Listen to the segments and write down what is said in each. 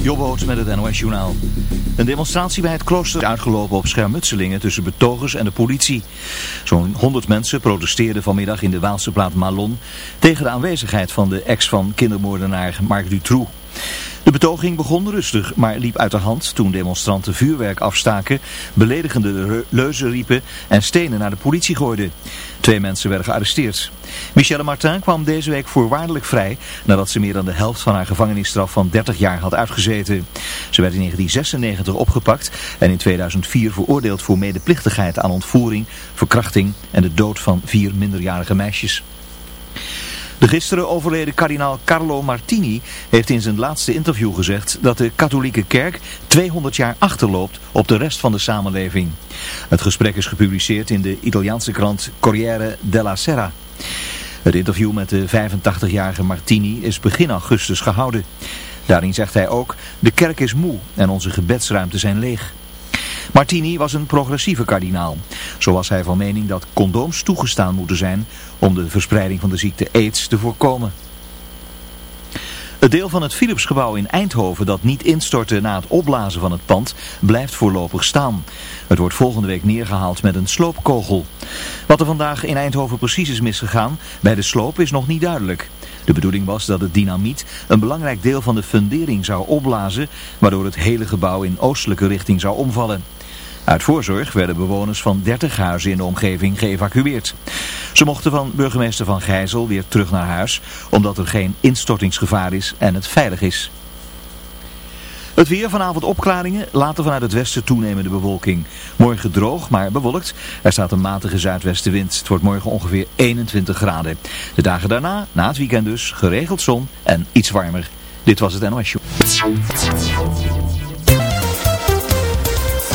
Jobboot met het NOS Journaal. Een demonstratie bij het klooster is uitgelopen op schermutselingen tussen betogers en de politie. Zo'n 100 mensen protesteerden vanmiddag in de Waalse plaat Malon tegen de aanwezigheid van de ex van kindermoordenaar Marc Dutroux. De betoging begon rustig, maar liep uit de hand toen demonstranten vuurwerk afstaken, beledigende leuzen riepen en stenen naar de politie gooiden. Twee mensen werden gearresteerd. Michelle Martin kwam deze week voorwaardelijk vrij nadat ze meer dan de helft van haar gevangenisstraf van 30 jaar had uitgezeten. Ze werd in 1996 opgepakt en in 2004 veroordeeld voor medeplichtigheid aan ontvoering, verkrachting en de dood van vier minderjarige meisjes. De gisteren overleden kardinaal Carlo Martini heeft in zijn laatste interview gezegd dat de katholieke kerk 200 jaar achterloopt op de rest van de samenleving. Het gesprek is gepubliceerd in de Italiaanse krant Corriere della Sera. Het interview met de 85-jarige Martini is begin augustus gehouden. Daarin zegt hij ook, de kerk is moe en onze gebedsruimte zijn leeg. Martini was een progressieve kardinaal. Zo was hij van mening dat condooms toegestaan moeten zijn om de verspreiding van de ziekte AIDS te voorkomen. Het deel van het Philipsgebouw in Eindhoven dat niet instortte na het opblazen van het pand blijft voorlopig staan. Het wordt volgende week neergehaald met een sloopkogel. Wat er vandaag in Eindhoven precies is misgegaan bij de sloop is nog niet duidelijk. De bedoeling was dat het dynamiet een belangrijk deel van de fundering zou opblazen, waardoor het hele gebouw in oostelijke richting zou omvallen. Uit voorzorg werden bewoners van 30 huizen in de omgeving geëvacueerd. Ze mochten van burgemeester Van Gijzel weer terug naar huis, omdat er geen instortingsgevaar is en het veilig is. Het weer vanavond opklaringen, later vanuit het westen toenemende bewolking. Morgen droog, maar bewolkt. Er staat een matige zuidwestenwind. Het wordt morgen ongeveer 21 graden. De dagen daarna, na het weekend dus, geregeld zon en iets warmer. Dit was het NOS Show.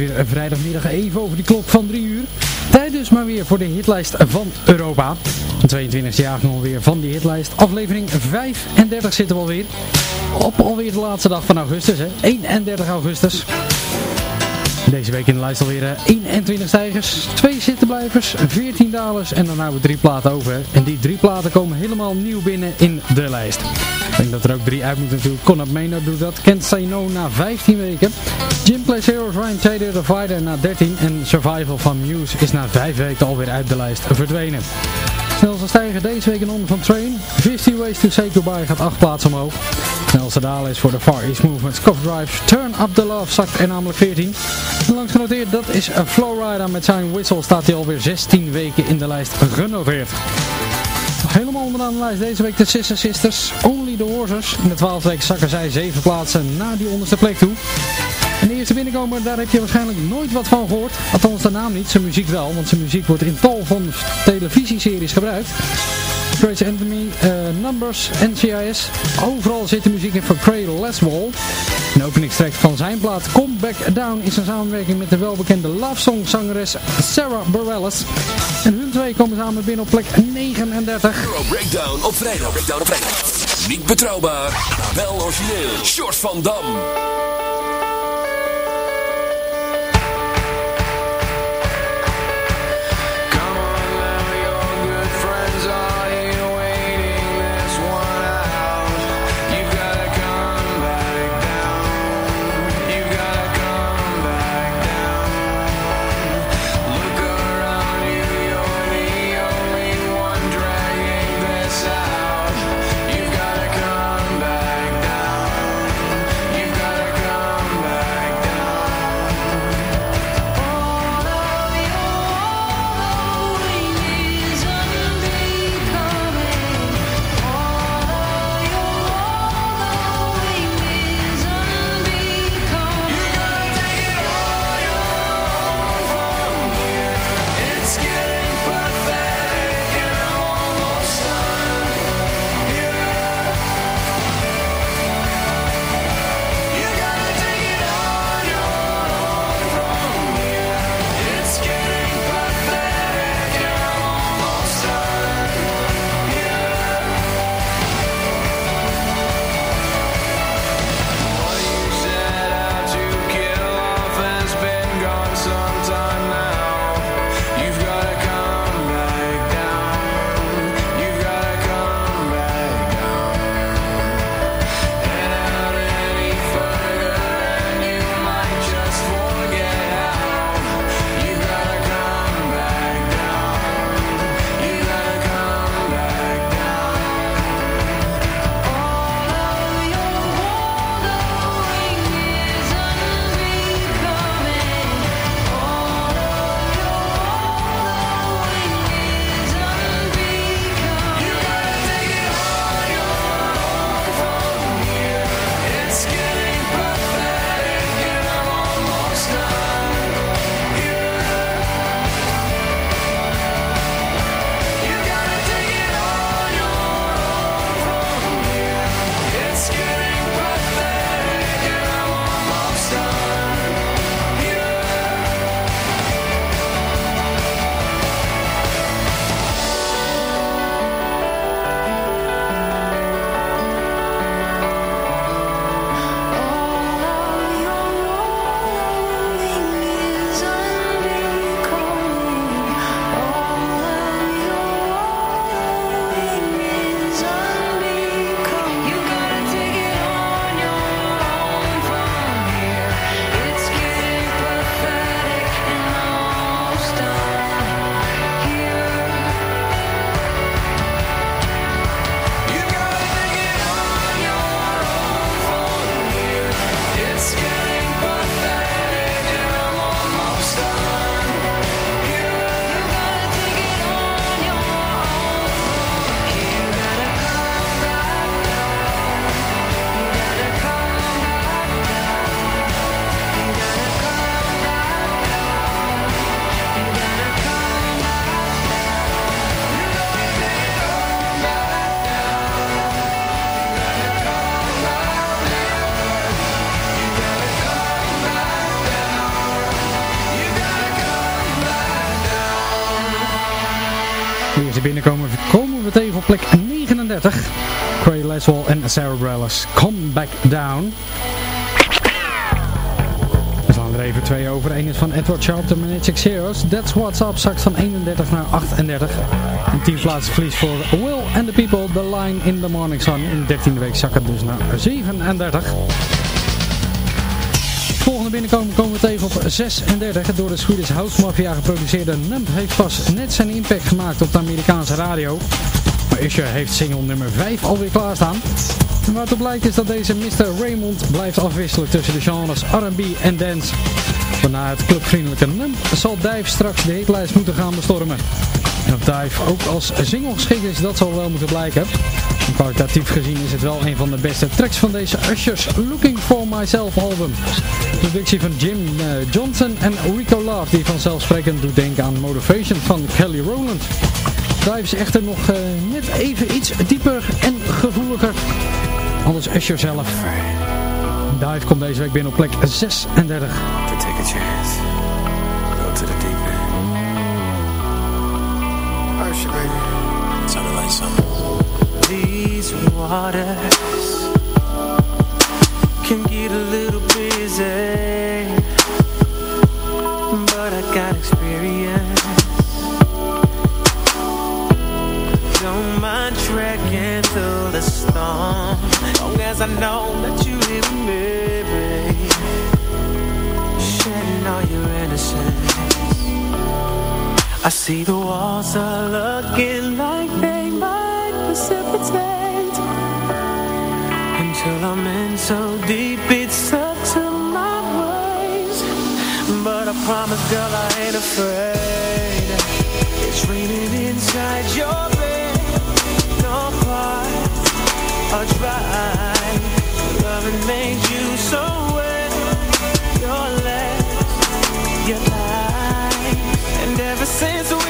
Weer vrijdagmiddag even over die klok van 3 uur. Tijd dus maar weer voor de hitlijst van Europa. De 22e jaar weer van die hitlijst. Aflevering 35 zitten we alweer. Op alweer de laatste dag van augustus, hè? 31 augustus. Deze week in de lijst alweer 21 stijgers, 2 zittenblijvers, 14 dalers en dan hebben we drie platen over. En die drie platen komen helemaal nieuw binnen in de lijst. Ik denk dat er ook drie uit moeten natuurlijk. Conor Maynard doet dat. Can't Say No na 15 weken. Jim Plays Heroes, Ryan Taylor, The Fighter na 13. En Survival van Muse is na 5 weken alweer uit de lijst verdwenen. Snelste stijger deze week in onder van Train. 50 Ways to Say Goodbye gaat 8 plaatsen omhoog. Snelste dalen is voor de Far East Movement. Cough Drive, Turn Up The Love zakt er namelijk 14. En langs genoteerd, dat is Flowrider met zijn whistle. Staat hij alweer 16 weken in de lijst genoteerd. Helemaal onderaan de lijst deze week de Sister Sisters, Only the Horses. In de 12e week zakken zij 7 plaatsen naar die onderste plek toe. En de eerste binnenkomer, daar heb je waarschijnlijk nooit wat van gehoord. Althans de naam niet, zijn muziek wel, want zijn muziek wordt in tal van televisieseries gebruikt. Grace Anthony, uh, Numbers, NCIS. Overal zit de muziek in van Cradle Leswall. Een openingstrek van zijn plaat Come Back Down is een samenwerking met de welbekende love song zangeres Sarah Bareilles. En hun twee komen samen binnen op plek 39. Euro Breakdown op vrijdag. Breakdown op vrijdag. Niet betrouwbaar, wel origineel. Short van Dam. Bareilles. Come Back Down. We slaan er even twee over. Eén is van Edward Sharp, de Magnetic Zeros. That's What's Up zakt van 31 naar 38. Een 10 plaatsen verlies voor Will and the People. The Line in the Morning Sun. In de 13e week zakken dus naar 37. Volgende binnenkomen komen we tegen op 36. Door de Swedish House Mafia geproduceerde Nump heeft pas net zijn impact gemaakt op de Amerikaanse radio. Usher heeft single nummer 5 alweer klaarstaan. En op blijkt is dat deze Mr. Raymond blijft afwisselen tussen de genres R&B en dance. Waarna het clubvriendelijke Nump zal Dijf straks de hitlijst moeten gaan bestormen. of Dive ook als single geschikt is, dat zal wel moeten blijken. En kwalitatief gezien is het wel een van de beste tracks van deze Usher's Looking For Myself album. Productie van Jim eh, Johnson en Rico Love, die vanzelfsprekend doet denken aan Motivation van Kelly Rowland. Dive is echter nog eh, net even iets dieper en gevoeliger. Anders Usher zelf. Dive komt deze week binnen op plek 36. to take a chance. Go to the deep end. Usher, baby. Sounded like something. These waters can get a little busy, trekking through the storm, oh, long as I know that you with me, shedding all your innocence. I see the walls are looking like they might precipitate until I'm in so deep it's up to my waist. But I promise, girl, I ain't afraid. It's raining inside your bed. Or dry. Loving made you so your. And ever since we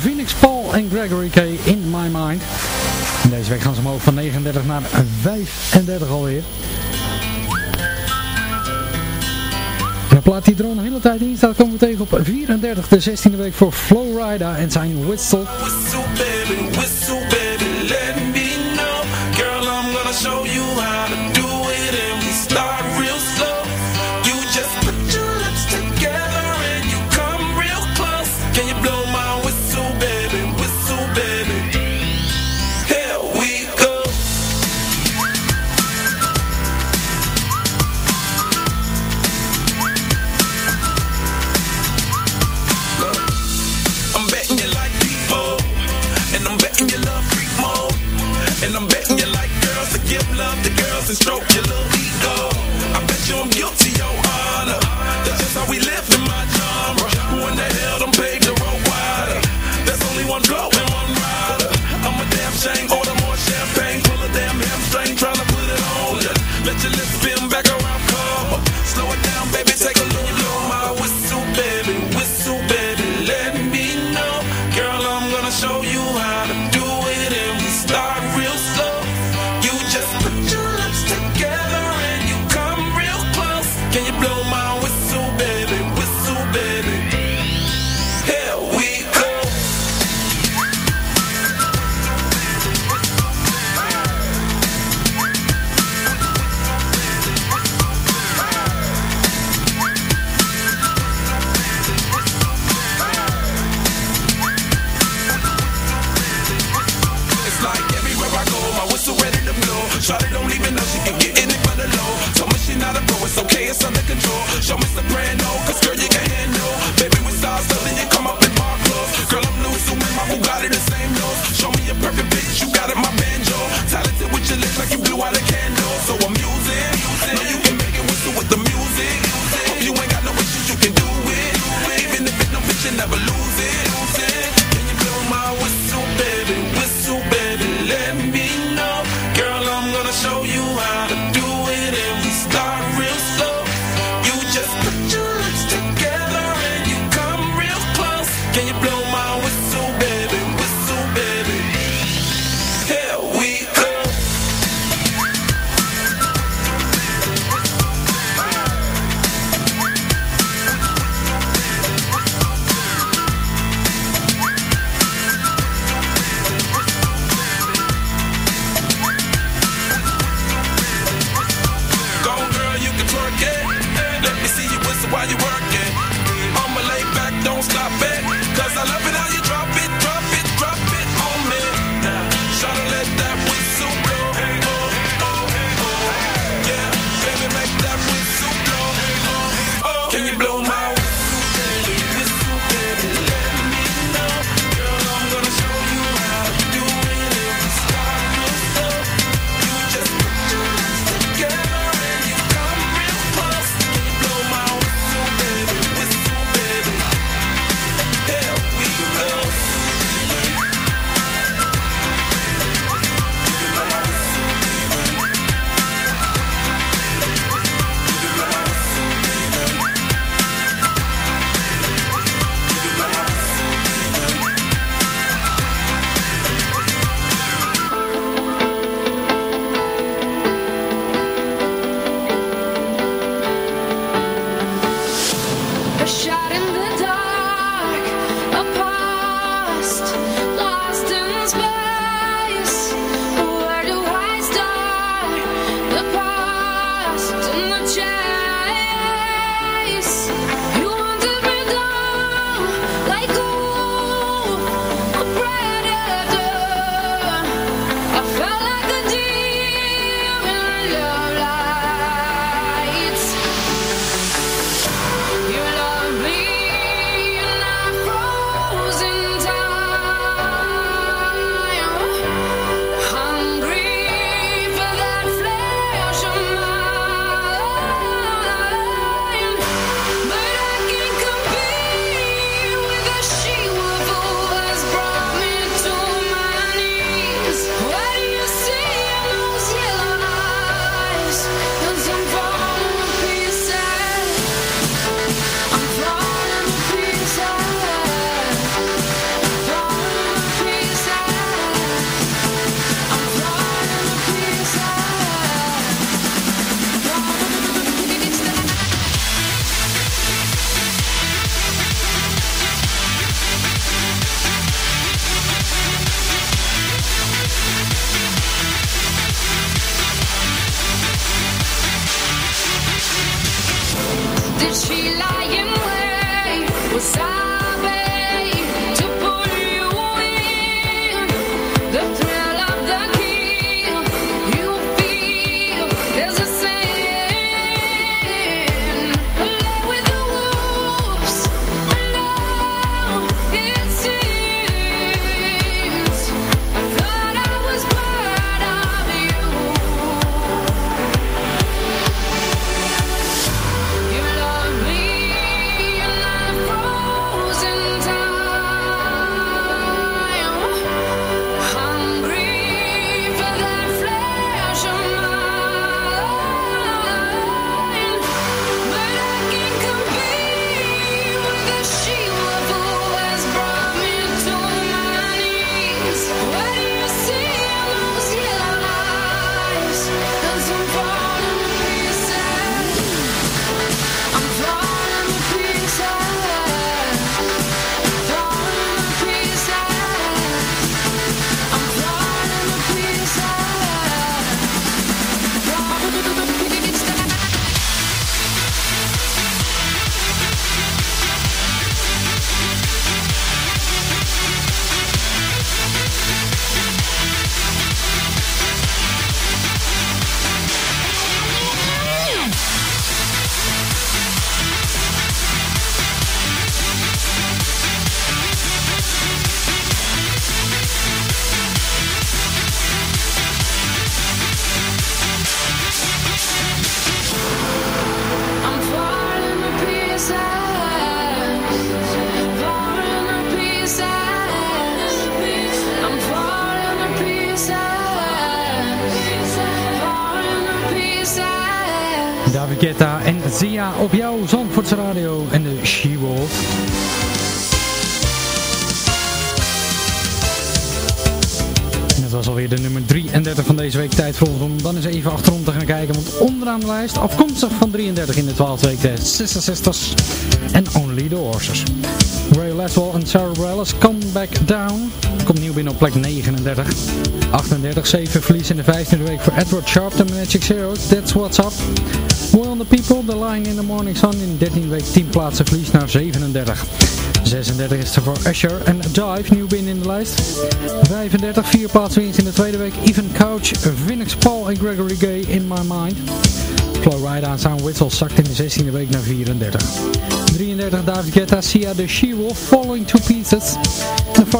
Phoenix Paul en Gregory K. In My Mind. Deze week gaan ze omhoog van 39 naar 35 alweer. We plaat die drone hele tijd in staat komen we tegen op 34, de 16e week voor Flowrider en zijn Whistle. 33 in de 12e week, de 66 en Only the Horses. Ray Laswell en Sarah Bareilles, Come Back Down. Komt nieuw binnen op plek 39. 38, 7 verlies in de 15e week voor Edward Sharp, de Magic Zeros. That's What's Up. Boy on the People, The Line in the Morning Sun. In de 13e week 10 plaatsen verlies naar 37. 36 is er voor Usher en Dive, nieuw binnen in de lijst. 35, 4 plaatsen winst in de tweede week. Even Couch, Vinix Paul en Gregory Gay, In My Mind. Flowride aan Sound Whistle zakt in de 16e week naar 34. 33 David Guetta, Sia de She-Wolf, Falling to Pieces.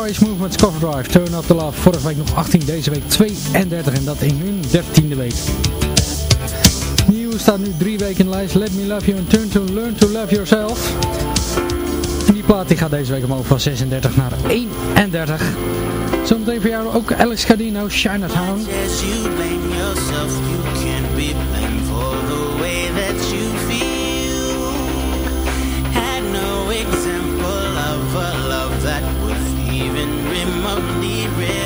East Movement's Cover Drive, Turn Up The Love. Vorige week nog 18, deze week 32 en dat in hun 13e week. Staat nu drie weken in de lijst. Let Me Love You and Turn to Learn to Love Yourself. Plaat die gaat deze week omhoog van 36 naar 31. Zometeen voor jou ook Alex Cardino, Chinatown. Real.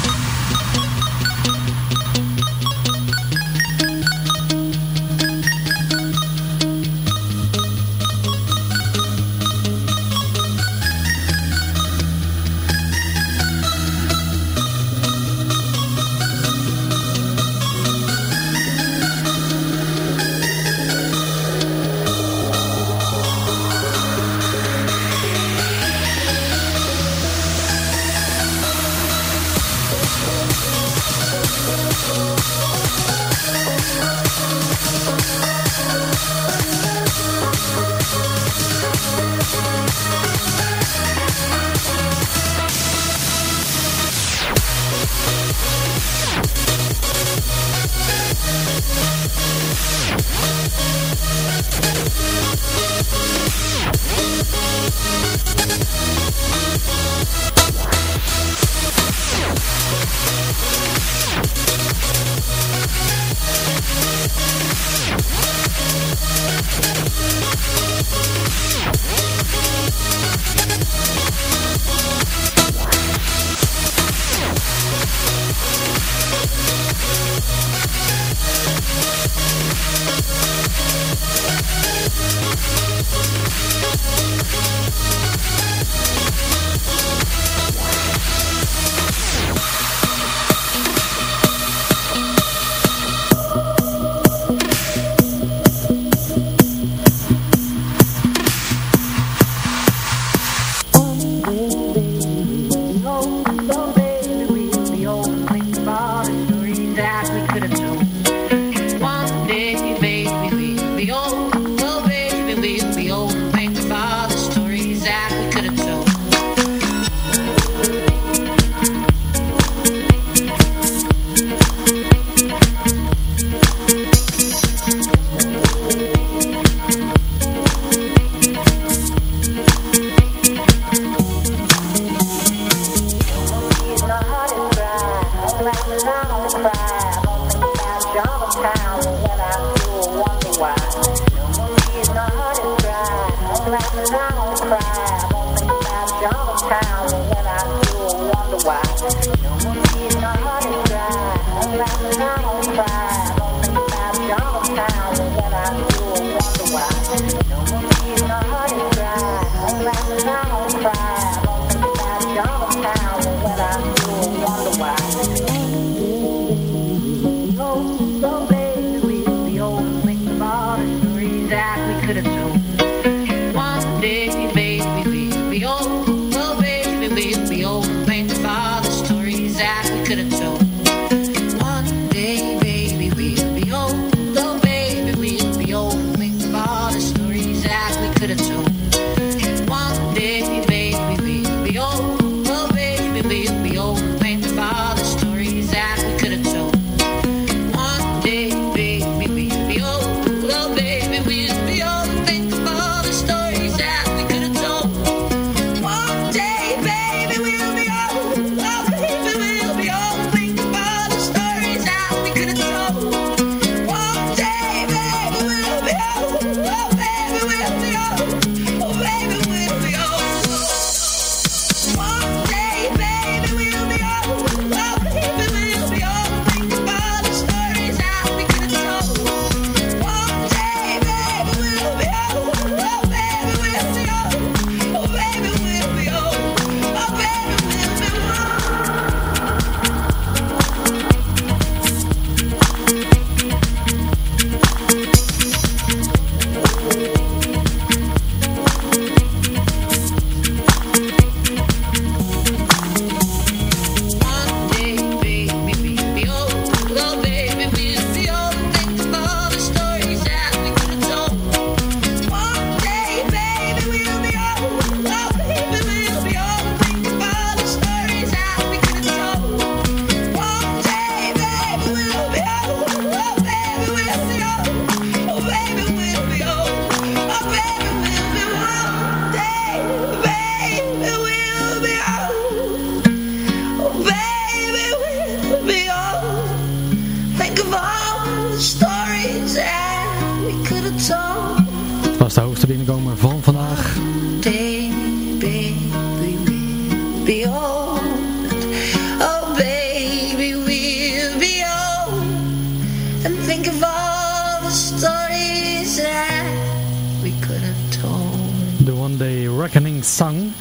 we. De One Day Reckoning Song.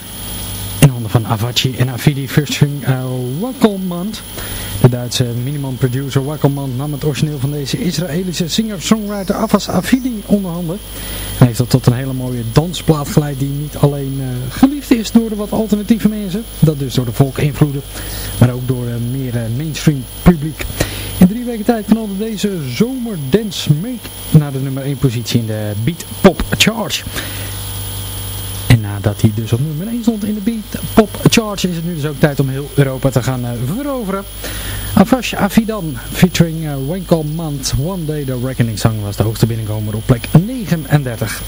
In handen van Avachi en Afidi featuring uh, Wackelmand. De Duitse miniman producer Wackelmand nam het origineel van deze Israëlische singer-songwriter Avas Afidi onder handen. Hij heeft dat tot een hele mooie dansplaat geleid die niet alleen uh, geliefd is door de wat alternatieve mensen. Dat dus door de volk-invloeden. Maar ook door uh, meer uh, mainstream publiek. Weken tijd knalde deze zomerdance make naar de nummer 1 positie in de Beat Pop Charge. En nadat hij dus op nummer 1 stond in de Beat Pop Charge is het nu dus ook tijd om heel Europa te gaan uh, veroveren. Avash Avidan featuring uh, One Day The Reckoning Song was de hoogste binnenkomer op plek 39.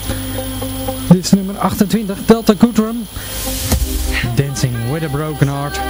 Dit is nummer 28 Delta Goodrun Dancing With A Broken Heart.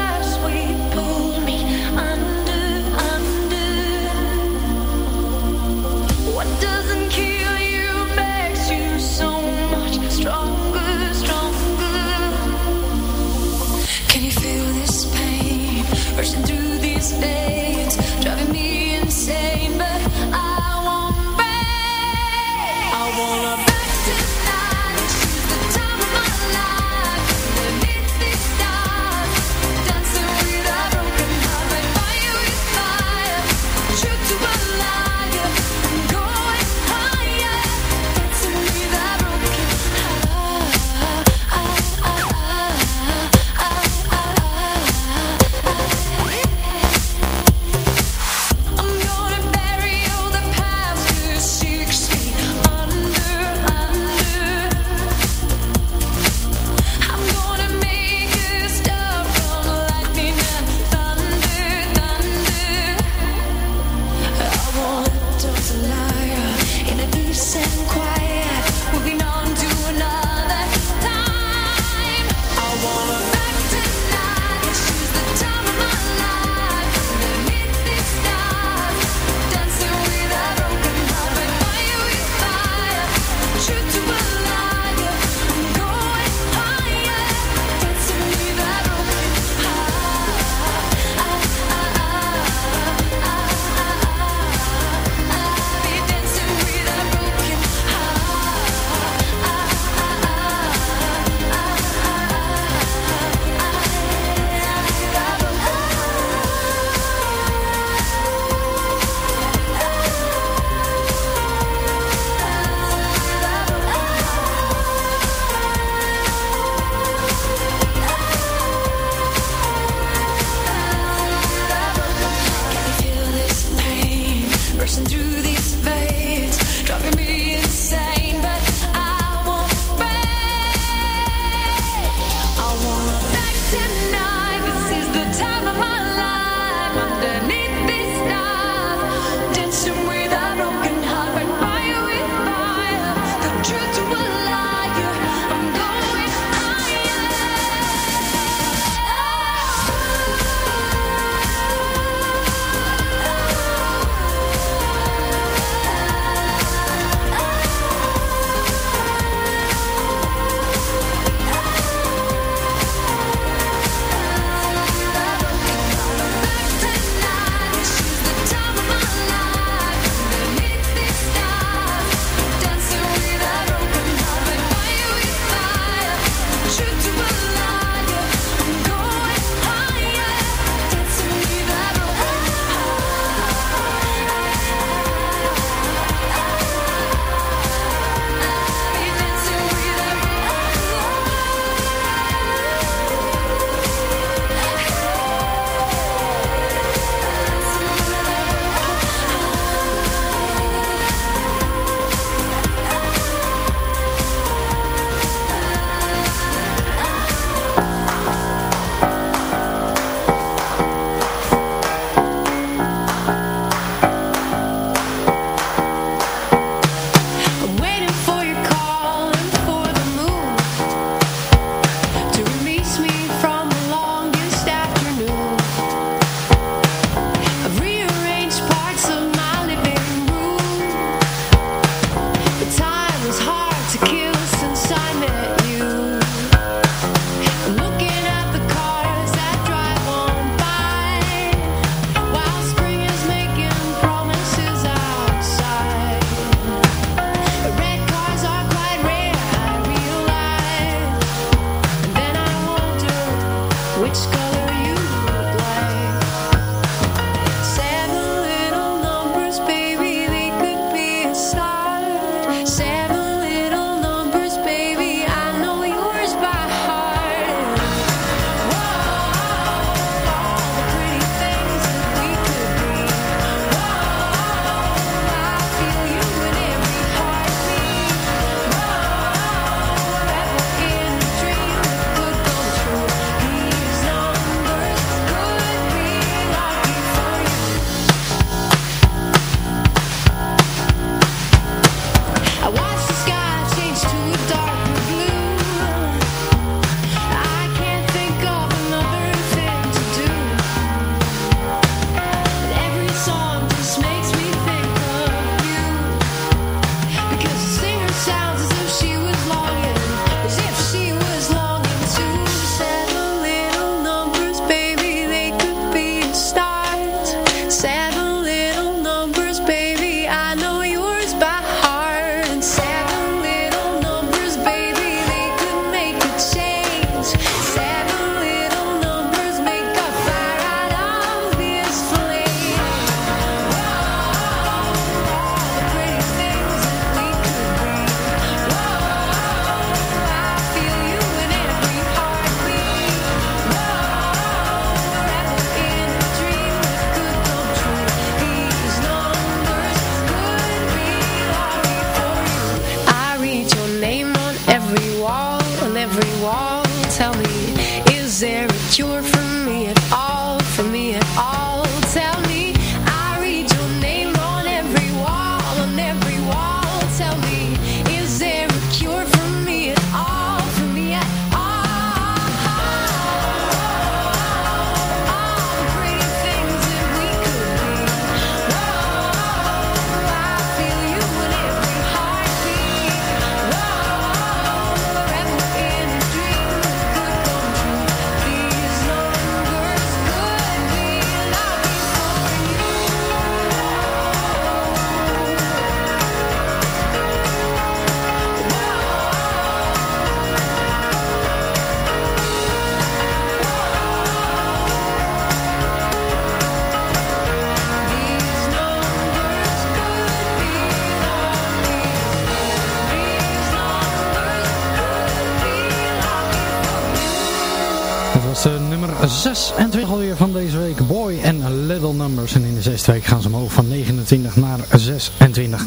26 alweer van deze week. Boy en Little Numbers. En in de zesde week gaan ze omhoog van 29 naar 26.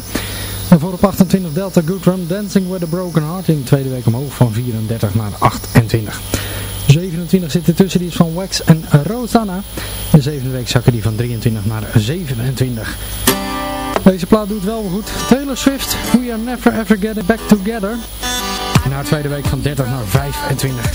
En voor op 28 Delta Goodrum Dancing with a Broken Heart. In de tweede week omhoog van 34 naar 28. 27 zit ertussen, die is van Wax en Rosanna. De zevende week zakken die van 23 naar 27. Deze plaat doet wel goed. Taylor Swift, We Are Never Ever Getting Back Together. In haar tweede week van 30 naar 25.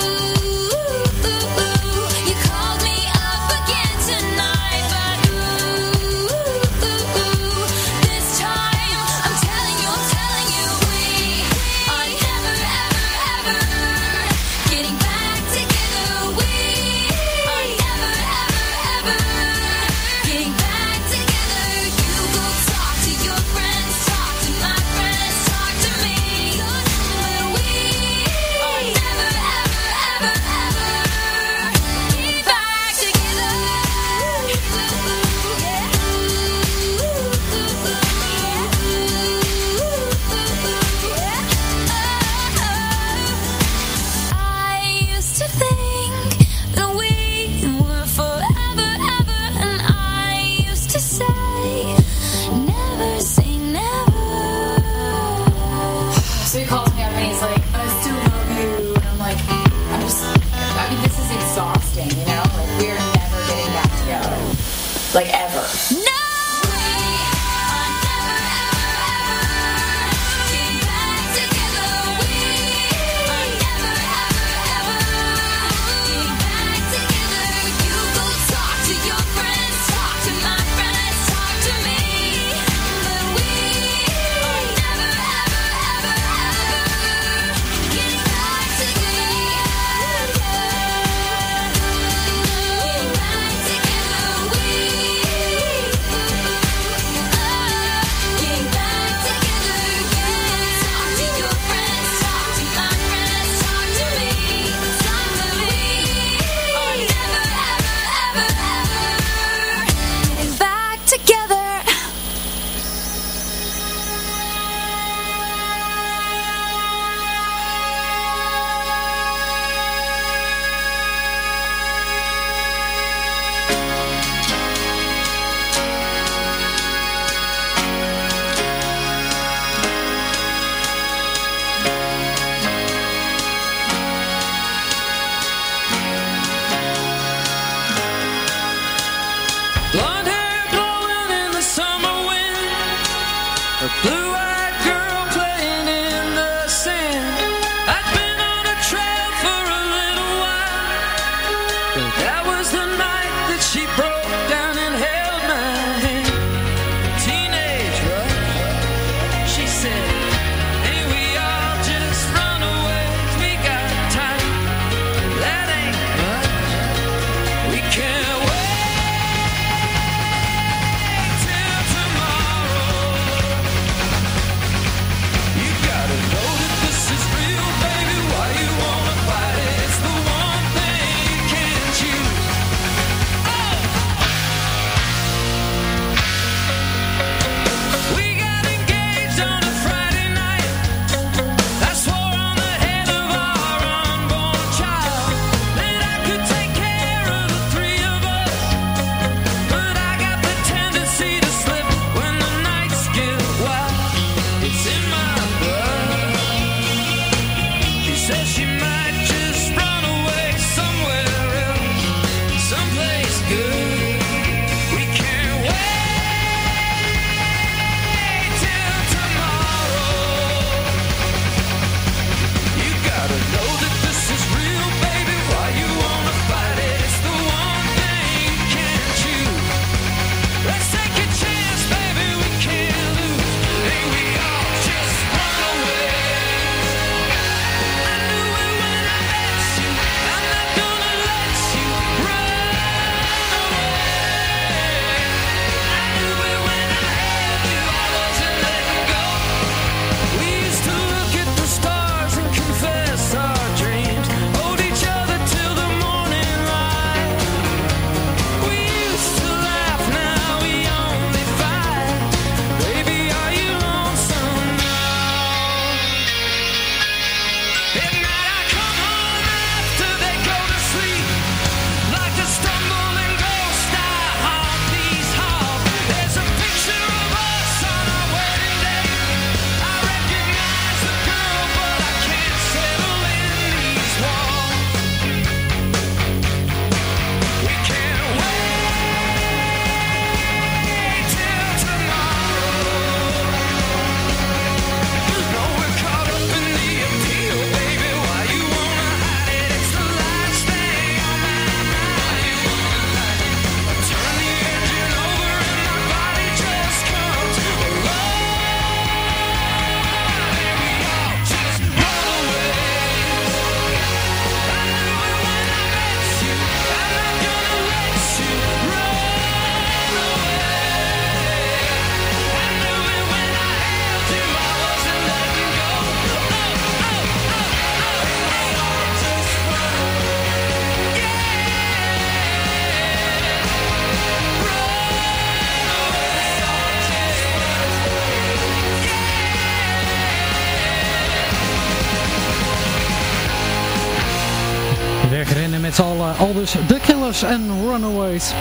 dus The Killers en Runaways.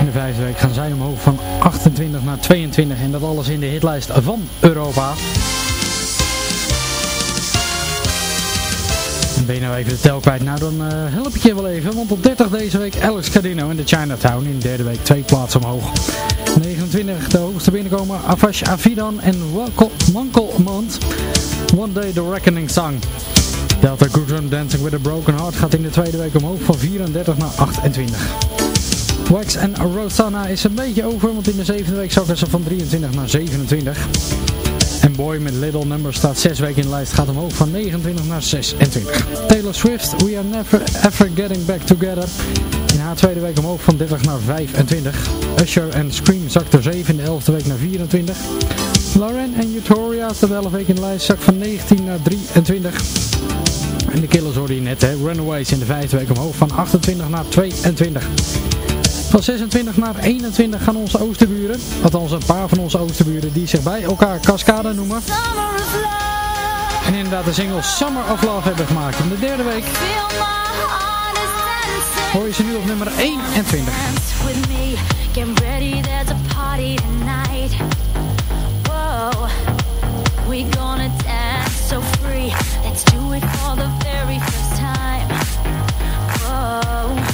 In de vijfde week gaan zij omhoog van 28 naar 22 en dat alles in de hitlijst van Europa. En Ben je nou even de tel kwijt? Nou dan eh, help ik je wel even, want op 30 deze week Alex Cardino in de Chinatown. In de derde week twee plaatsen omhoog. 29 de hoogste binnenkomen Avash Avidan en Wankel Mont. One Day The Reckoning Song. Delta Goodrun Dancing with a Broken Heart gaat in de tweede week omhoog van 34 naar 28. Wax en Rosanna is een beetje over, want in de zevende week zakken ze van 23 naar 27. En Boy met Little Number staat 6 weken in de lijst, gaat omhoog van 29 naar 26. Taylor Swift, We Are Never Ever Getting Back Together. In haar tweede week omhoog van 30 naar 25. Usher en Scream zakt er 7 in de 11e week naar 24. Lauren en Euphoria staat 11 weken in de lijst, zakt van 19 naar 23. En de Killers hoorde je net, hè. Runaways in de vijfde week omhoog van 28 naar 22. Van 26 naar 21 gaan onze oosterburen, althans een paar van onze oosterburen, die zich bij elkaar Cascada noemen. En inderdaad de single Summer of Love hebben gemaakt. In de derde week hoor je ze nu op nummer 21. with me. Get ready, there's a party tonight. Whoa, we gonna dance so free. Let's do it for the very first time. Whoa,